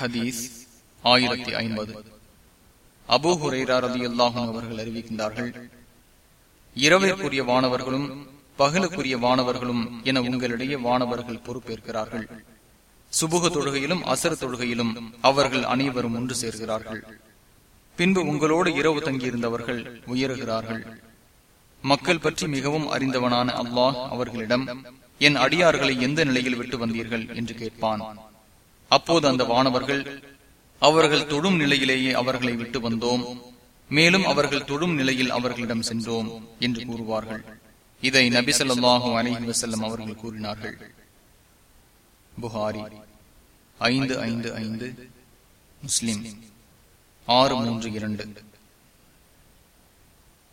ஹதீஸ் ஆயிரத்தி ஐம்பது. அபு ஹுரைரா ரதி அல்லாஹும் அவர்கள் அறிவிக்கின்றார்கள் இரவிற்குரிய வானவர்களும் பகலுக்குரிய வானவர்களும் என உங்களிடையே வானவர்கள் பொறுப்பேற்கிறார்கள். சுபுக தொழுகையிலும் அசர தொழுகையிலும் அவர்கள் அனைவரும் ஒன்று சேர்கிறார்கள். பின்பு உங்களோடு இரவு தங்கியிருந்தவர்கள் உயருகிறார்கள். மக்கள் பற்றி மிகவும் அறிந்தவனான அல்லாஹ் அவர்களிடம் என் அடியார்களை எந்த நிலையில் விட்டு வந்தீர்கள்? என்று கேட்பான். அப்போது அந்த வானவர்கள் அவர்கள் தொடும் நிலையிலேயே அவர்களை விட்டு வந்தோம். மேலும் அவர்கள் தொடும் நிலையில் அவர்களிடம் சென்றோம் என்று கூறுவார்கள். இதை நபி சொல்லாஹும் அலஹி வசல்லம் அவர்கள் கூறினார்கள். புகாரி ஐந்து ஐந்து ஐந்து முஸ்லிம் ஆறு மூன்று இரண்டு.